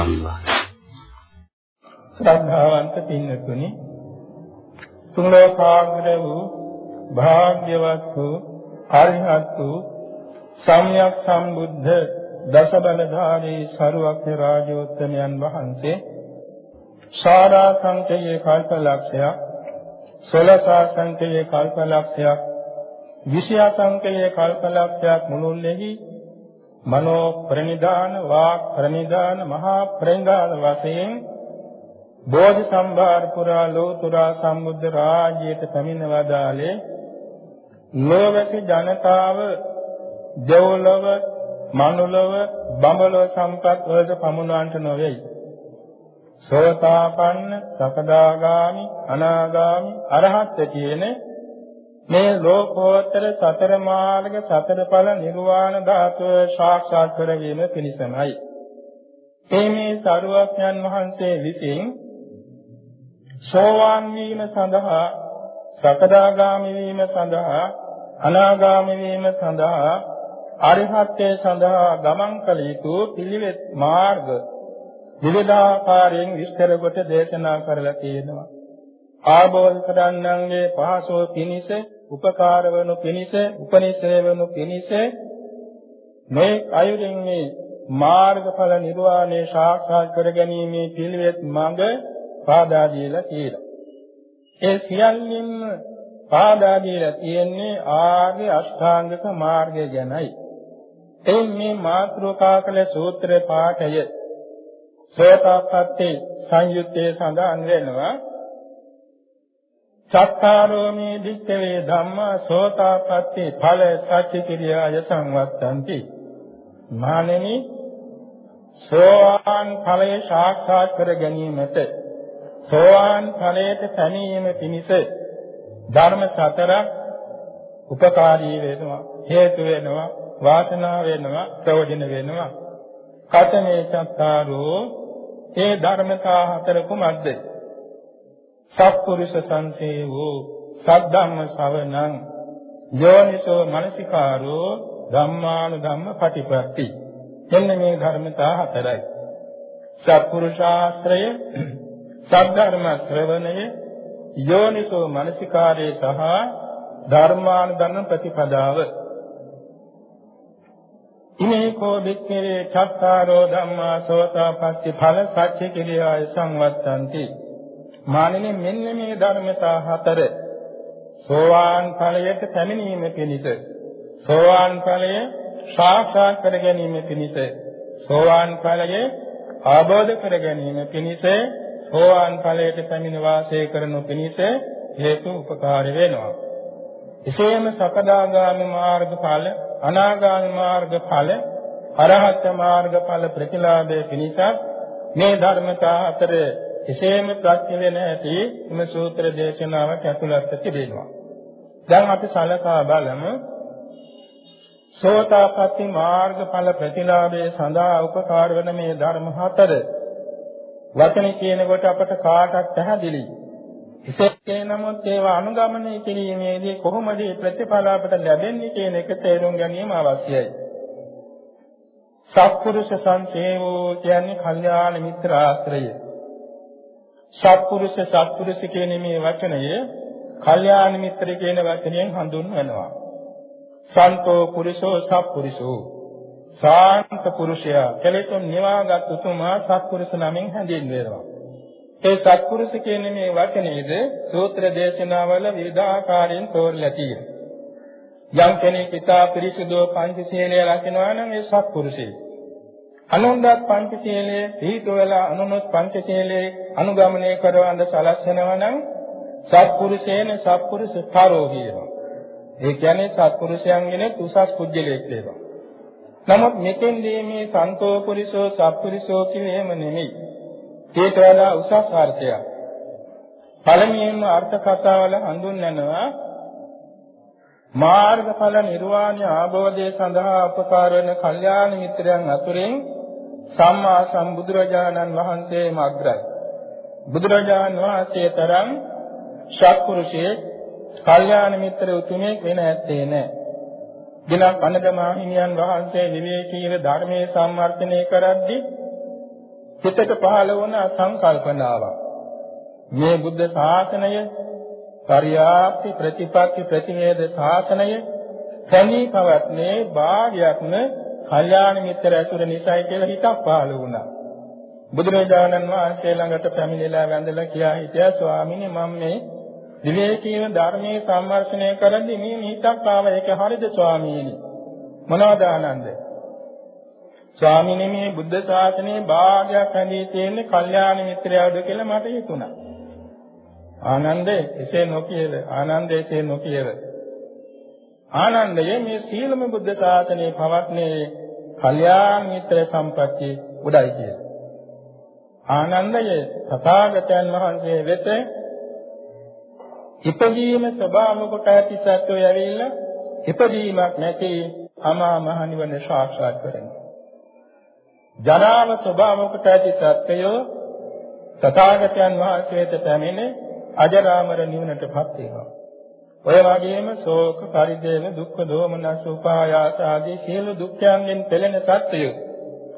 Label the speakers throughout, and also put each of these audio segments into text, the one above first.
Speaker 1: ගයි සම්මාන
Speaker 2: ශ්‍රද්ධාවන්ත පින්නතුනි තුන් ලෝකාග්‍ර වූ භාග්‍යවත් වූ අරිහත් වූ සම්්‍යක් සම්බුද්ධ දස බලධාරී සරුවක්ඛ රාජෝත්තමයන් වහන්සේ සාරා සංකේය කල්පලක්ෂයක් සලසා සංකේය කල්පලක්ෂයක් විෂය සංකේය කල්පලක්ෂයක් මුළුල්ලෙහි මනෝ ප්‍රනිදාන වාක් ප්‍රනිදාන මහා ප්‍රනිදාන වශයෙන් බෝධි සම්භාර පුරා ලෝතුරා සම්බුද්ධ රාජ්‍යයට පැමිණ වදාලේ ලෝවැසි ජනතාව දෙව්ලොව මනුලොව බඹලොව සම්පත් වලට පමුණවන්නට නොවේයි. සෝතාපන්න, සකදාගාමි, අනාගාමි, අරහත් කියන මේ ලෝකෝත්තර සතර මාර්ග සතර ඵල නිර්වාණ ධාතුව සාක්ෂාත් කරගැනීම පිණිසමයි. මේ මේ සරුවඥන් වහන්සේ විසින් සෝවාන් වීම සඳහා සකදාගාමි වීම සඳහා අනාගාමි වීම සඳහා අරිහත්ත්වයේ සඳහා ගමන් කළ යුතු පිළිවෙත් මාර්ග විවිධාකාරයෙන් විස්තර කොට දේශනා කරලා තියෙනවා. ආબોධ කරන්නන්ගේ පහසෝ පිනිස, උපකාර වනු පිනිස, උපනිෂේ වනු පිනිස මේ අයුරින් මේ මාර්ගඵල නිර්වාණය සාක්ෂාත් කර ගැනීමේ පිළිවෙත් මඟ පාදා දීලා තියෙනවා. ඒ සියල්ලින්ම පාදා දීලා තියෙන්නේ ආර්ය අෂ්ටාංගික මාර්ගය ගැනයි. එයින් මේ මාත්‍රෝකා කළ සූත්‍ර පාඨය සෝතාපට්ටි සංයුත්තේ සඳහන් වෙනවා චත්තාරෝමේ දික්කවේ ධම්මා සෝතාපට්ටි ඵල සච්ච කිරියාය සංවත්තಂತಿ මානෙනි සෝවාන් ඵලය සාක්ෂාත් කර ගැනීමට සෝවාන් ඵලයට පැමිණීම පිණිස ධර්ම සතරක් උපකාරී වෙනවා හේතු වෙනවා වාසනාව වෙනවා ප්‍රයෝජන වෙනවා. කතමේ චත්තාරෝ ඒ ධර්මතා හතර කුමක්ද? සත්පුරුෂ සංසේවෝ සද්ධම්ම ශ්‍රවණං යෝනිසෝ මනසිකාරෝ ධම්මානු ධම්ම පටිපatti එන්න මේ ධර්මතා හතරයි. සත්පුරුෂාශ්‍රය සද්ධර්ම ශ්‍රවණය යෝනිසෝ මනසිකාරයේ සහ ධර්මානු ධම්ම ප්‍රතිපදාව. ඉමේ කෝ වික්ඛේ චත්තාරෝ ධම්මා සෝතාපට්ටි ඵල සච්ච කිරියාය සංවත්තಂತಿ මානෙනේ මෙන්න මේ ධර්මතා හතර. සෝවාන් ඵලයට පැමිණීම පිණිස සෝවාන් ඵලය සාක්ෂාත් කර ගැනීම පිණිස සෝවාන් ඵලය ආબોධ කර ගැනීම පිණිස සෝවාන් ඵලයට පැමිණ වාසය කරනු පිණිස හේතු උපකාර වෙනවා. එසේම සකදාගාමි මාර්ග ඵල අනාගාමී මාර්ග ඵල අරහත් මාර්ග ඵල ප්‍රතිලාභයේ පිණිසත් මේ ධර්මතා අතර එසේම ප්‍රත්‍ය වෙන ඇති මේ සූත්‍ර දේශනාවට ඇතුළත් තිබෙනවා. දැන් අපි සලකා බලමු සෝතාපට්ටි මාර්ග ඵල ප්‍රතිලාභයේ සඳහා උපකාර වන මේ ධර්ම හතර වචනේ කියනකොට අපට කාටත් පැහැදිලි. එසේ නමුත් ඒවා අනුගමනය කිරීමේදී කොහොමද ප්‍රතිඵල අපට ලැබෙන්නේ කියන එක තේරුම් ගැනීම අවශ්‍යයි. සත්පුරුෂ සංසේවෝ කියන්නේ කල්යාණ මිත්‍ර ආශ්‍රය. සත්පුරුෂ සත්පුරුෂ කියන මේ වචනය කල්යාණ මිත්‍ර කියන වචනයෙන් හඳුන්වනවා. සන්තෝ පුරුෂෝ සත්පුරුෂෝ සාන්ත පුරුෂයා කෙලෙසුන් නිවාගත් උතුමා සත්පුරුෂ නමින් හැඳින්වෙනවා. ඒ සත්පුරුෂ කියන මේ වචනේද සූත්‍ර දේශනාවල විවිධාකාරයෙන් තෝරලා තියෙනවා. යම් කෙනෙක් ඉතා පිරිසුදු පංචශීලය රකිනවා නම් ඒ සත්පුරුෂයෙක්. අනුන්දත් පංචශීලයේ පිළිතු වෙලා අනුනොත් පංචශීලයේ අනුගමනය කරවඳ සලස්වනවා නම් සත්පුරුෂේන සත්පුරුෂ තරෝ කියනවා. ඒ කියන්නේ සත්පුරුෂයන්ගෙන උසස් කුජලයක් වේවා. නමුත් මෙතෙන්දී මේ සන්තෝ පුරිසෝ සත්පුරිසෝ කියේම නෙමෙයි. ඒක වඩා උසස් අර්ථයක්. පළමුවෙන්ම අර්ථ කතාවල හඳුන්වනවා මාර්ගඵල නිර්වාණය ආબોධය සඳහා උපකාර වන කල්යාණ මිත්‍රයන් අතුරින් සම්මා සම්බුදුරජාණන් වහන්සේම අග්‍රයි. බුදුරජාණන් වහන්සේ තරම් ශාක්පුරුෂයේ කල්යාණ මිත්‍ර උතුමෙක් වෙන ඇත්තේ නැහැ. දිනක් අනගමා හිමියන් වහන්සේ විවේකීව ධර්මයේ සම්වර්ධනය කරද්දී හිතට පහළ වුණ සංකල්පනාවක්. මේ බුද්ධ ශාසනය පරියාප්ති ප්‍රතිපත්ති ප්‍රතිවේද ශාසනය තනි පවත්නේ භාගයක්ම කල්යාණ මිත්‍ර ඇසුර නිසායි කියලා හිතක් පහළ වුණා. බුදුරජාණන් වහන්සේ ළඟට පැමිණිලා වැඳලා කියා හිටියා ස්වාමීනි මම මේ විවේකීව ධර්මයේ සම්වර්ෂණය කරද්දී මේ හිතක් ආව ඒක හරිද ස්වාමීනි? මොනවද ආනන්ද? ස්වාමීනි මේ බුද්ධ ශාසනයේ භාගයක් ඇඳී තියෙන්නේ කල්යාණ මිත්‍රයවද කියලා මට හිතුණා. ආනන්දේ එසේ නොකියව ආනන්දේ එසේ නොකියව ආනන්දයේ මේ සීලම බුද්ධ ශාසනයේ පවත්නේ කල්යාණ මිත්‍ර සම්පත්‍ය උඩයි කියලා ආනන්දයේ තථාගතයන් වහන්සේ වෙත ඉපදීම ස්වභාව කොට ඇති සත්වය ඇවිල්ලා ඉපදීමක් නැති අමා මහ නිවන සාක්ෂාත් කරගන්නවා. ජරාව ස්වභාව කොට ඇති සත්වය තථාගතයන් වහන්සේට පැමිණ අජරාමර නිවනටපත් වෙනවා. ඔය වගේම ශෝක පරිදේව දුක්ඛ දෝමනස් උපායාස ආදී සියලු දුක්ඛයන්ගෙන් පෙළෙන සත්වය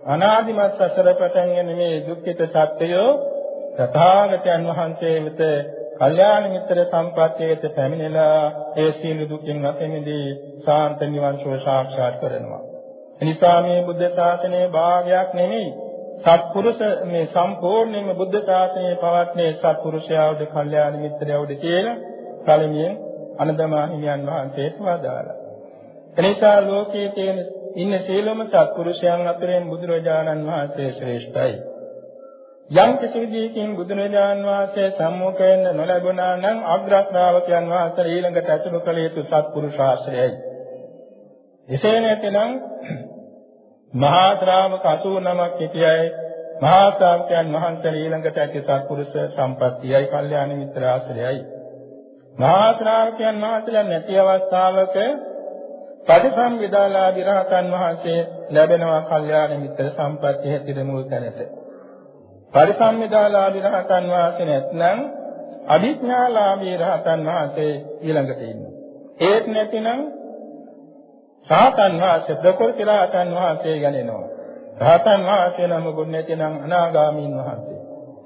Speaker 2: අනාදිමත් සසර පටන්ගෙන මේ දුක්ඛිත සත්වය තථාගතයන් වහන්සේ වෙත කල්යාණ මිත්‍ර සම්පත්තියට පැමිණලා ඒ සීල දුකින් අතෙමිදී සාන්ත නිවන් සුව සාක්ෂාත් කරනවා. එනිසා මේ බුද්ධ ශාසනයේ භාගයක් නෙමෙයි සත්පුරුෂ මේ සම්පූර්ණයෙන්ම බුද්ධ ශාසනයේ පවත්නේ සත්පුරුෂයාවද කල්යාණ මිත්‍රයවද කියලා කලින් අනදමා හිමියන් වහන්සේට වදාළා. එනිසා ලෝකයේ තියෙන ඉන්න සීලම සත්පුරුෂයන් අතරින් බුදුරජාණන් වහන්සේ ශ්‍රේෂ්ඨයි. යම් කිසි විදිහකින් බුදුරජාන් වහන්සේ සම්මුඛ වෙන්න නොලැබුණා නම් අග්‍ර ශ්‍රාවකයන් වහන්සේ ඊළඟට අසුරු කළ යුතු සත්පුරුෂ ආශ්‍රයයි. එසේ නැතිනම් මහා ශ්‍රාවක 89ක් සිටියයි මහා ශ්‍රාවකයන් වහන්සේ ඊළඟට ඇති සත්පුරුෂ සම්පත්තියයි කල්යාණ මිත්‍ර ආශ්‍රයයි. මහා ශ්‍රාවකයන් වහන්සේලා නැති අවස්ථාවක පටිසම්විදාලාදී රහතන් වහන්සේ ලැබෙනවා කල්යාණ මිත්‍ර සම්පත්තිය හැටියට මුල් තැනට. පරිසම්මිදාලාභී රහතන් වහන්සේ නැත්නම් අභිඥාලාභී රහතන් වහන්සේ ඊළඟට ඉන්නවා. ඒත් නැතිනම් රහතන් වහන්සේ ප්‍රකෘති රහතන් වහන්සේ ගණනවා. රහතන් වහන්සේ නම් ගුණ නැතිනම් අනාගාමීන් වහන්සේ.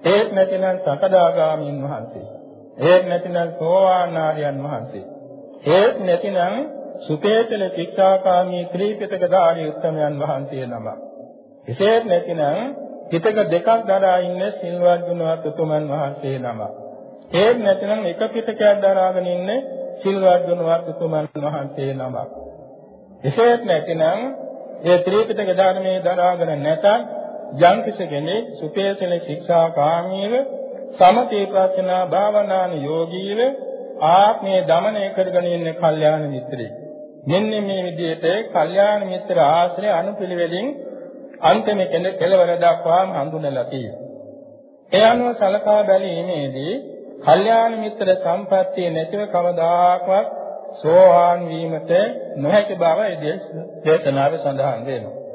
Speaker 2: ඒත් නැතිනම් සකදාගාමීන් වහන්සේ. ඒත් නැතිනම් සෝවාන් ආර්යයන් වහන්සේ. ඒත් නැතිනම් සුපේචල ශික්ෂාකාමී ත්‍රිපිටක ධාරී උත්තමයන් වහන්සේ නම. එසේත් නැතිනම් පිටක දෙකක් දරා ඉන්න සිල්වත් ගුණවත් උතුමන් වහන්සේ නම. ඒ නැත්නම් එක පිටකයක් දරාගෙන ඉන්න සිල්වත් ගුණවත් උතුමන් වහන්සේ නමක්. එසේත් නැතිනම් ඒ ත්‍රිපිටක ධර්මයේ දරාගෙන නැතත් යම් කෙනෙක් සුපේසල ශික්ෂාකාමීව සමතේ ප්‍රඥා භාවනාන යෝගීව ආත්මය দমনය කරගෙන ඉන්න කල්යාණ මිත්‍රයෙක්. මෙන්න මේ විදිහට කල්යාණ මිත්‍ර ආශ්‍රය අනුපිළිවෙලින් අන්තිම කෙලවර දක්වාම හඳුනලා තියෙනවා. ඒ අනුව සලකා බැලීමේදී කල්යාණ මිත්‍ර සම්පත්තිය නැතිව කවදාකවත් සෝවාන් වීමට නොහැකි බව ඒ දේශනාවේ සඳහන් වෙනවා.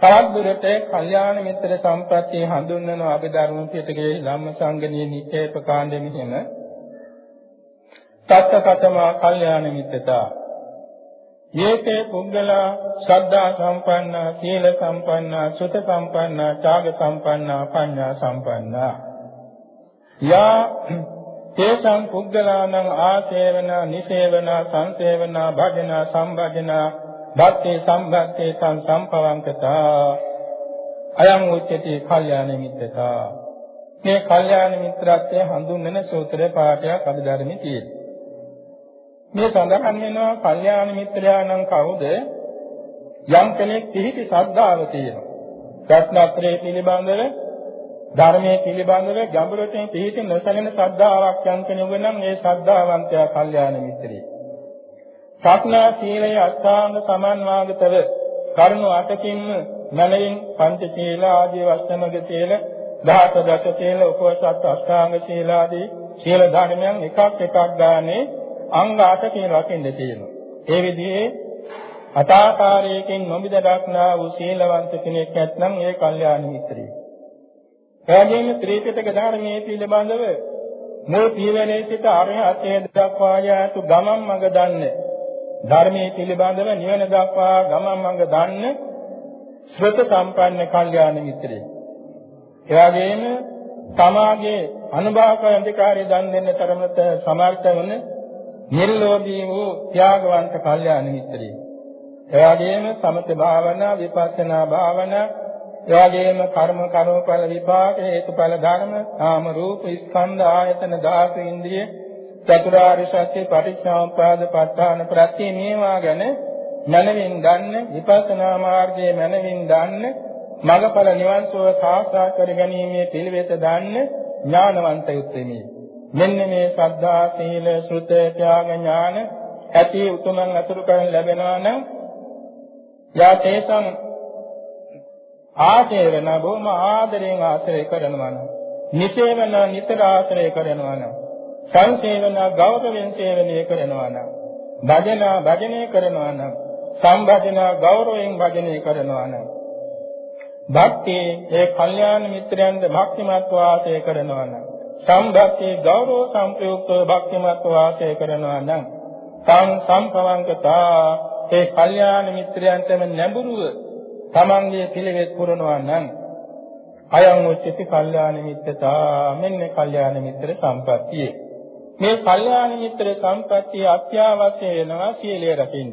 Speaker 2: තවත් දුරට කල්යාණ මිත්‍ර සම්පත්තිය හඳුන්වන අභිධර්ම පිටකයේ ධම්මසංගණී නිකේප කාණ්ඩෙ මෙහෙම. තත්කතමා කල්යාණ මිත්‍රතා. යේතේ පුද්ගලා ශ්‍රද්ධා සම්පන්නා සීල සම්පන්නා සුත සම්පන්නා ත්‍යාග සම්පන්නා පඤ්ඤා සම්පන්නා. යා තේසං පුද්ගලානං ආසේවන නිසේවන සංසේවන භජන සම්භජන භක්ති සම්භක්ති තං සම්පවංකතා අයං උච්චති කල්යාණ මිත්‍රතා මේ කල්යාණ මිත්‍රත්වය හඳුන්වන සූත්‍ර පාඨයක් අභිධර්මයේ තියෙනවා මේ සඳහන් වෙනවා කල්යාණ මිත්‍රයා නම් කවුද? යම් කෙනෙක් පිහිටි ශ්‍රද්ධාව තියෙනවා. රත්නත්‍රයේ පිළිබඳව ධර්මයේ පිළිබඳව ගැඹුරට පිහිටි නොසැලෙන ශ්‍රද්ධාවක් යම් කෙනෙකුගේ නම් ඒ ශ්‍රද්ධාවන්තයා කල්යාණ මිත්‍රයෙක්. ප්‍රඥා සීලය අෂ්ටාංග සමන්වාගතව කරුණු අටකින්ම මනරින් පංච සීල ආදී වස්තමක සීල දහස දස සීල උපවසත් අෂ්ටාංග සීල ආදී සීල ධර්මයන් එකක් එකක් ගානේ අංග අටකින් රකින්න තියෙනවා. ඒ විදිහේ අතාකාරයකින් නොමිද දක්නා වූ සීලවන්ත කෙනෙක් නැත්නම් ඒ කල්යාණ මිත්‍රයෙක්. එවැගේම ත්‍රිපිටක ධර්මයේ පිළිබඳව මුල් පියවරේ සිට අරහතේ දක්වා යාතු ගමන් මඟ දන්නේ ධර්මයේ පිළිබඳව නිවන දක්වා ගමන් මඟ දන්න ශ්‍රත සම්පන්න කල්යාණ මිත්‍රයෙක්. එවැගේම තමාගේ අනුභවක අධිකාරිය දන් දෙන්න තරමට සමර්ථ වන නිර්ලෝභී වූ ත්‍යාගවන්ත කල්යාණ මිත්‍රයෙක්. එවැගේම සමත භාවනා විපස්සනා භාවනා එවැගේම කර්ම කර්මඵල විපාක හේතුඵල ධර්ම නාම රූප ස්කන්ධ ආයතන ධාතු ඉන්ද්‍රිය චතුරාර්ය සත්‍ය පටිච්චසමුප්පාද ප ဋ ාණ ප්‍රත්‍ය මේවා ගැන මනමින් දන්න විපස්සනා මාර්ගයේ මනමින් දන්න මඟඵල නිවන් සුව සාක්ෂාත් කර ගැනීමේ පිළිවෙත දන්න ඥානවන්ත යුත්තේමි. මෙන්න මේ සද්ධා සීල සෘත ත්‍යාග ඥාන ඇති උතුමන් අසුරු කරන් ලැබෙනවා නම් යා තේසං ආශේවන බොහොම ආදරෙන් ආශ්‍රය කරනවා නම් නිසේවන නිතර ආශ්‍රය කරනවා නම් සංසේවන ගෞරවයෙන් සේවනය කරනවා නම් භජන භජනය කරනවා නම් සම්භජන ගෞරවයෙන් භජනය කරනවා නම් භක්ති ඒ කල්යාණ මිත්‍රයන්ද භක්තිමත් වාසය කරනවා නම් සම්භක්ති ගෞරව සංප්‍රයුක්තව භක්තිමත් වාසය කරනවා නම් සං සම්පවංකතා ඒ කල්යාණ මිත්‍රයන්ටම නැඹුරුව තමන්ගේ පිළිවෙත් පුරනවා නම් අයං උච්චති කල්යාණ මිත්‍රතා මෙන්න කල්යාණ මිත්‍ර සම්පත්තිය. මේ කල්යාණ මිත්‍ර සම්පත්තිය අත්‍යවශ්‍ය වෙනවා සීලය රකින්න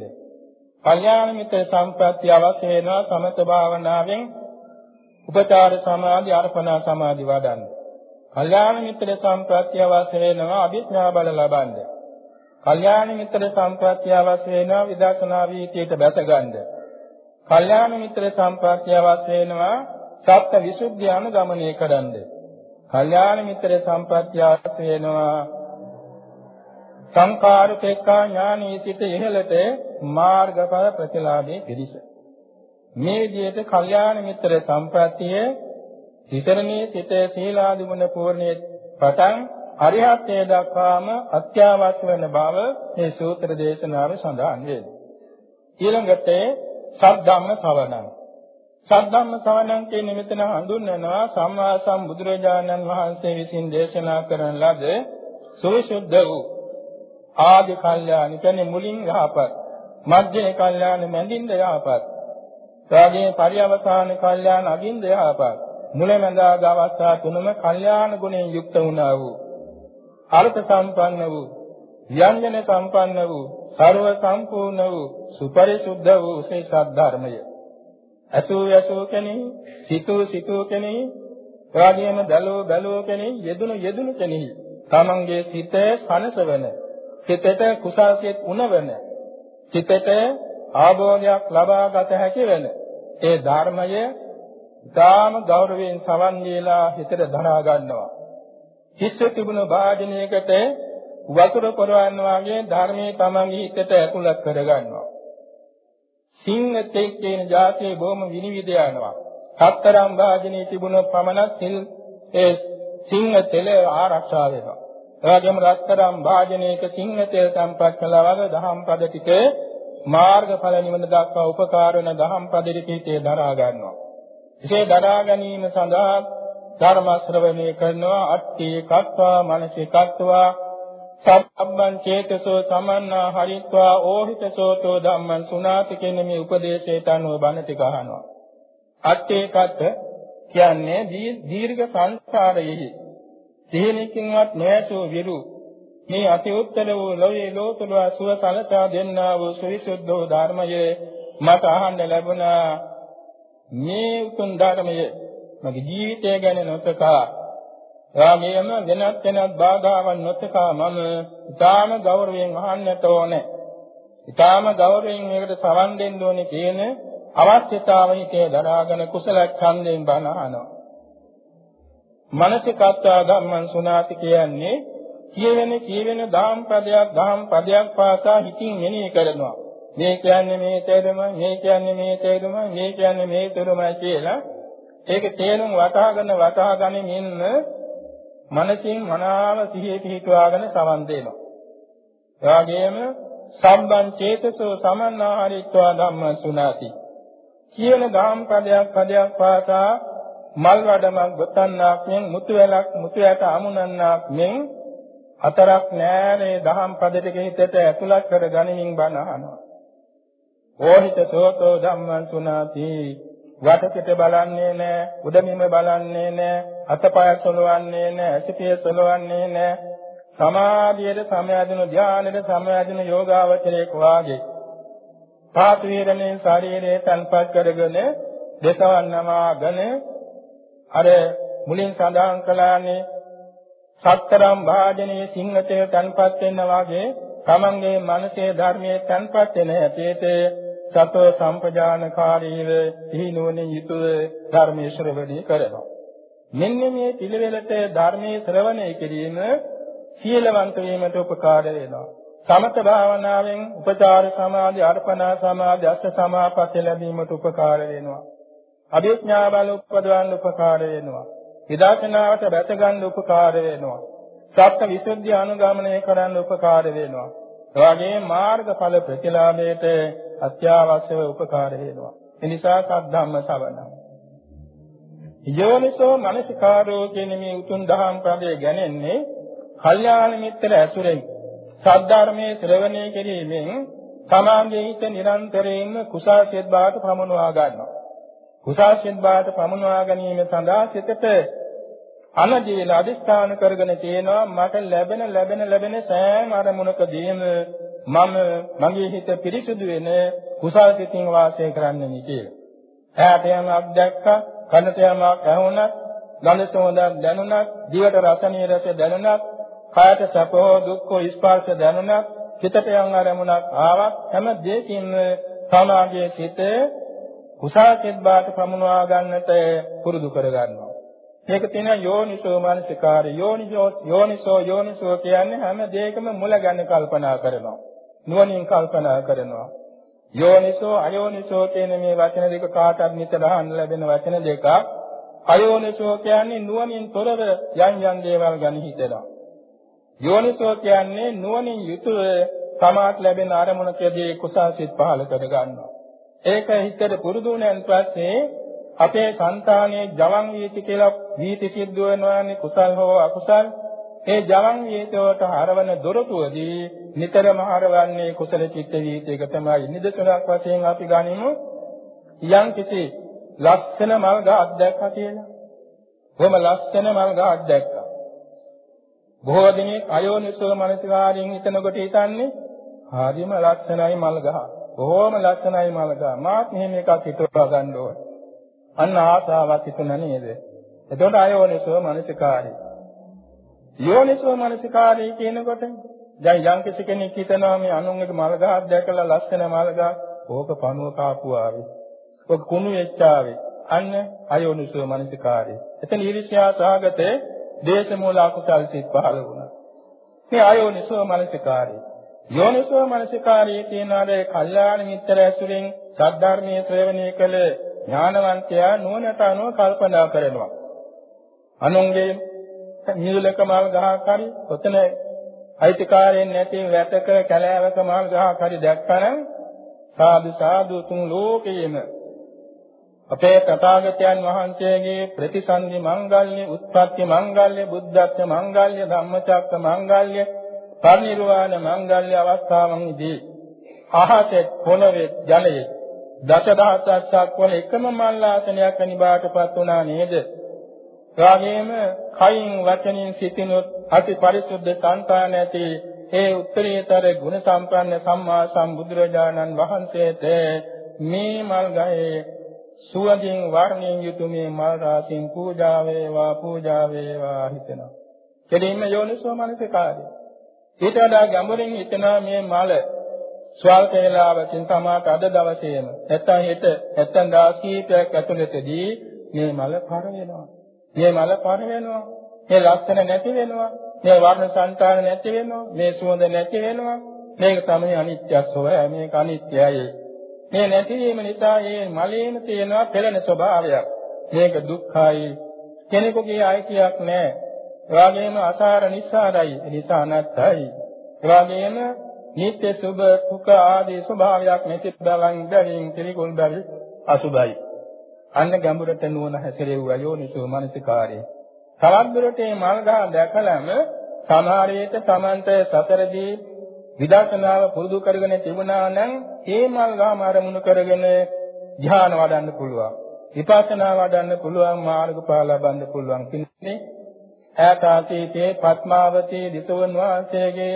Speaker 2: කල්යාණ මිත්‍ර සම්පත්තිය අවශ්‍ය වෙනවා සමත භාවනාවෙන් උපචාර සමාධි අර්පණා සමාධි වඩන්න කල්යාණ මිත්‍ර සම්ප්‍රත්‍ය අවශ්‍ය වෙනවා අභිඥා බල ලබන්න. කල්යාණ මිත්‍ර සම්ප්‍රත්‍ය අවශ්‍ය වෙනවා විදර්ශනා වීතියට බැසගන්න. කල්යාණ මිත්‍ර සම්ප්‍රත්‍ය අවශ්‍ය වෙනවා සත්‍ය විසුද්ධිය අනුගමනය කරන්න. කල්යාණ මිත්‍ර සම්ප්‍රත්‍ය අවශ්‍ය වෙනවා සංකාරුපේක්ඛා ඥානී සිට ඉහළට මාර්ගඵල ප්‍රතිලාභේ පිරිස. මේ විදිහට කල්යාණ මිත්‍ර සම්ප්‍රත්‍යය තිසරණේ සිට සීලාදි ගුණ පූර්ණයේ පටන් අරිහත්ත්වයට දක්වාම අත්‍යවශ්‍ය වෙන බව මේ සූත්‍ර දේශනාවේ සඳහන් වේ. ඊළඟට සද්ධම්ම ශ්‍රවණං. සද්ධම්ම ශ්‍රවණං කියන මෙතන හඳුන්වනවා සම්මා සම්බුදුරජාණන් වහන්සේ විසින් දේශනා කරන ලද සවිසුද්ධ වූ ආදි කල්යාණ කියන්නේ මුලින් යහපත්. මධ්‍ය කල්යාණ මැදින්ද යහපත්. එවාගේ පරිවසාන කල්යාණ අගින්ද යහපත්. මුලැමැදාග අවස්ථා තුනම කල්යාණ ගුණයෙන් යුක්ත වුණා වූ. අර්ථ සම්පන්න වූ යඤ්ඤන සම්පන්න වූ ਸਰව සම්පූර්ණ වූ සුපරිසුද්ධ වූ ශේෂ ධර්මය අසූ යසූ කෙනෙහි සිතූ සිතූ කෙනෙහි එවාගෙම බැලෝ බැලෝ කෙනෙහි යෙදුණු යෙදුණු කෙනෙහි තමන්ගේ සිත සනසවන සිතට කුසල්සිත උනවන සිතට ආභෝධයක් ලබා ගත හැකි වෙන ඒ ධර්මය ඊටාම ගෞරවයෙන් සවන් දීලා හිතට දනා ගන්නවා. හිස්ස තිබුණු වාදනයකට වතුර පොරවන්න වාගේ ධර්මයේ තමන්ගේ හිතට ඇතුළත් කර ගන්නවා. සිංහතේ කියන જાතියේ බොහොම විනිවිද යනවා. හතරම් වාදනයේ තිබුණ පමණ සිල් ඒ සිංහ තෙල ආරක්ෂා වෙනවා. එවැගේම රත්තරම් වාදනයක සිංහ තෙල් තම්පත් කළා වගේ දහම් පද ටික මාර්ගඵල නිවන දක්වා උපකාර වෙන දහම් පද ටිකේ දරා ගන්නවා. එසේ දරා ගැනීම සඳහා ධර්ම ශ්‍රවණය කරනවා අට්ටි කත්වා මනසිකත්වා සබ්බං චේතසෝ සමන්නා හරිත්වා ඕහිතසෝතෝ ධම්මං සුනාති කියන මේ උපදේශයට අනුව බණ ටික අහනවා අට්ටි කත් කියන්නේ දීර්ඝ සංසාරයෙහි සිහිනකින්වත් නොයසෝ විරු මේ අති උත්තර වූ ලෝයේ ලෝතුල සුව සලසා දෙන්නා වූ සවිසුද්ධ ධර්මයේ මට අහන්න ලැබුණා මේ උතුම් ධර්මය මගේ ජීවිතය ගැන නොතකා එවාගෙම වෙනත් වෙනත් බාධාවන් නොතකා මම ඊටාම ගෞරවයෙන් අහන්නට ඕනේ. ඊටාම ගෞරවයෙන් මේකට සවන් දෙන්න ඕනේ කියන අවශ්‍යතාව හිතේ දරාගෙන කුසල ඡන්දයෙන් බණ අහනවා. මානසිකත්වා ධම්මං සුනාති කියන්නේ කියවෙන කියවෙන දාම් පදයක් දාම් පදයක් පාසා හිතින් මෙනෙහි කරනවා. මේ කියන්නේ මේ තේරුම, මේ කියන්නේ මේ තේරුම, මේ කියන්නේ මේ තේරුමයි කියලා ඒක තේරුම් වටහාගෙන වටහාගෙන ඉන්න මනසින් මනාව සිහිය පිහිටුවාගෙන සමන් දෙනවා. එවාගෙම සම්බන් චේතසෝ සමන්නාහරිත්වා ධම්ම සුනාති. කියන ධම් පදයක් පදයක් පාසා මල් වඩමක් ගොතන්නාක් මෙන් මුතු වැලක් මුතු යට අමුණන්නාක් මෙන් හතරක් නෑනේ දහම් පදෙට හිතට ඇතුළත් කර ගනිමින් බණ අහනවා. ඕහිත සෝතෝ ධම්මං සුනාති වටපිට බලන්නේ නැහැ, උඩමිම බලන්නේ නැහැ, අතපය සොලවන්නේ නැහැ, ඇසිපිය සොලවන්නේ නැහැ. සමාධියට සමයදිනු ධානයට සමයදිනු යෝගාවචරයක් වාගේ. පාසු විරණේ ශරීරයේ තන්පත් කරගෙන දසවන් නමාගෙන අර මුලින් සඳහන් කළානේ සතරම් භාජනයේ සිංහතේ තන්පත් වෙනා වාගේ තමන්ගේ මනසේ ධර්මයේ තන්පත් වෙන හැටියට සතෝ සම්පජානකාරීව සිහිනුවණින් යුතුව ධර්මයේ ශ්‍රවණය කරනවා. මෙන්න මේ පිළිවෙලට ධර්මයේ ශ්‍රවණය කිරීම සීලවන්ත වීමට උපකාර වෙනවා. සමත භාවනාවෙන් උපචාර සමාධි, අර්පණා සමාධි, අෂ්ඨ සමාපatti ලැබීමට උපකාර වෙනවා. අභිඥා බල උපදවන්න උපකාර වෙනවා. විදර්ශනාවට බැස ගන්න උපකාර වෙනවා. සත්‍ය විසුද්ධිය අනුගමනය කරන්න උපකාර වෙනවා. එවාගේ මාර්ගඵල ප්‍රතිලාභයට අත්‍යවශ්‍යව උපකාර වෙනවා. ඒ නිසා සද්ධම්ම ශ්‍රවණය. යෝනිසෝ මනසිකාරෝ කියන මේ උතුම් දහම් පදයේ ගැනෙන්නේ කල්යාණ මිත්‍ර ඇසුරෙන් සද්ධර්මයේ ශ්‍රවණය කිරීමෙන් තමාගේ හිත නිරන්තරයෙන්ම කුසාසියත් බවට පමුණවා ගන්නවා. කුසාසියත් බවට පමුණවා ගැනීම සඳහා සිතට අනදීන අදිස්ථාන කරගෙන තියෙනවා මට ලැබෙන ලැබෙන ලැබෙන සෑම අරමුණකදීම මම මගේ හිත පිරිසුදු වෙන කුසල් සිතින් වාසය කරන්නනි කියලා. ඈට යමක් දැක්කා, කනට යමක් ඇහුණා, ගඳ සුවඳක් දැනුණා, දිවට රස නිරස දැනුණා, කායට සැපෝ දුක්ඛෝ ස්පර්ශ දැනුණා, හිතට යම් අරමුණක් ආවත් හැම දෙයකින්ම සමාගයේ සිත කුසල් සිත් බාට පමුණවා ගන්නට පුරුදු කර ගන්නවා. මේක තියෙන යෝනිසෝ මනසිකාරය. යෝනිසෝ යෝනිසෝ යෝනිසෝ කියන්නේ හැම දෙයකම මුල ගැන කල්පනා කරනවා. නුවණින් කල්පනා කරනවා. යෝනිසෝ අයෝනිසෝ කියන මේ වචන දෙක කාටත් නිතර අහන්න ලැබෙන වචන දෙකක්. අයෝනිසෝ කියන්නේ නුවණින් තොරව යම් යම් දේවල් ගැන හිතනවා යෝනිසෝ කියන්නේ නුවණින් යුතුව තමාට ලැබෙන අරමුණකදී කුසල්සිත පහළ කර ගන්නවා ඒක හිතට පුරුදු වුණාන් පස්සේ අපේ సంతානයේ ජවන් වීති කියලා වීති සිද්ධ වෙනවානේ කුසල් හෝ අකුසල්. ඒ ජවන් වීතවට හරවන දොරටුවදී නිතරම හරවන්නේ කුසල චිත්ත වීතියක තමයි. නිදසුනක් වශයෙන් අපි ගනිමු. යම් කිසි ලස්සන මල් ගහක් දැක්කා කියලා. කොහොම ලස්සන මල් ගහක් දැක්කා. බොහෝ දිනෙක අයෝනිසෝ මනසිකාරින් හිතනකොට හිතන්නේ හරිම ලස්සනයි මල් ගහ බොහොම ලස්සනයි මල් ගහ මාත් මෙහෙම එකක් හිතවා ගන්න ඕනේ අන්න ආසාවක් හිතුණා නේද? එතකොට අයෝනිසෝ මනසිකාරී. යෝනිසෝ මනසිකාරී කියනකොට දැන් යම් කිසි කෙනෙක් හිතනවා මේ අනුන්ගේ මල් ගහක් දැකලා ලස්සන මල් ගහක් ඕක පණුව කාපු ආවේ. ඔක කුණු වෙච්චාවේ. අන්න අයෝනිසෝ මනසිකාරී. එතන ඊර්ෂ්‍යා සාගතේ දේශමූල අකුසල් සිත් පහළ වුණා. මේ අයෝනිසෝ මනසිකාරී. යෝනිසෝ මනසිකාරී කියනාරේ කල්යාණ මිත්‍ර ඇසුරෙන් සද්ධර්මයේ ශ්‍රවණය කළ ඥානවන්තයා නුවණට අනුව කල්පනා කරනවා. අනුන්ගේ නිලක මල් ගහක් හරි ඔතන අයිතිකාරයෙන් නැති වැටක කැලෑවක මල් ගහක් හරි දැක්කනම් සාදු සාදු තුන් ලෝකයේම අපේ තථාගතයන් වහන්සේගේ ප්‍රතිසන්දි මංගල්‍ය, උත්පත්ති මංගල්‍ය, බුද්ධත්ව මංගල්‍ය, ධම්මචක්ක මංගල්‍ය, පරිනිර්වාණ මංගල්‍ය අවස්ථාවන්දී අහසේ පොළවේ ජලයේ දසදහසක් වල එකම මල්ලාසනයක් අනිබාටපත් වුණා නේද? එවාගෙම කයින් වචනින් සිටිනුත් අති පරිසුද්ධ සංතාන ඇති ඒ උත්තරීතර ගුණ සම්පන්න සම්මා සම්බුදුරජාණන් වහන්සේට මේ මල් ගහේ සුවඳින් වර්ණයෙන් යුතු මේ මල් රාශින් පූජා වේවා පූජා වේවා හිතෙනවා. කෙලින්ම යෝනිසෝ මනසිකාරය. ඊට වඩා ගැඹුරින් හිතනවා මේ මල ස්වල්ප වේලාවකින් තමාට අද දවසේම නැත්නම් හෙට නැත්නම් දවස් කීපයක් ඇතුළතදී මේ මල පර වෙනවා. මේ මල පර වෙනවා. මේ ලක්ෂණ නැති වෙනවා. මේ වර්ණ සංකාර නැති වෙනවා. මේ සුවඳ නැති වෙනවා. මේක තමයි අනිත්‍ය ස්වභාවය. මේක අනිත්‍යයි. මේ නැතිවීම නිසා මේ මලේම තියෙනවා පෙළෙන ස්වභාවයක්. මේක දුක්ඛයි. කෙනෙකුගේ අයිතියක් නැහැ. ඒ වගේම අසාර නිස්සාරයි. නිසා අනත්තයි. ඒ වගේම නිත්‍ය සුභ සුඛ ආදී ස්වභාවයක් නැති බවන් බැවින් පිළිකුල් බැවි අසුභයි. අන්න ගැඹුරට නුවණ හැසිරෙව්වා යෝනිසෝ මනසිකාරය. තවත් දුරට මේ මල් ගහ දැකලම සමහරවිට Tamante සතරදී විදර්ශනාව පුරුදු කරගෙන තිබුණා නම් ඒ මල් ගහම අරමුණු කරගෙන ධ්‍යාන වඩන්න පුළුවන්. විපස්සනා වඩන්න පුළුවන් මාර්ගඵල ලබන්න පුළුවන්. කින්නේ ඈත අතීතයේ පත්මාවතී දිසවන් වහන්සේගේ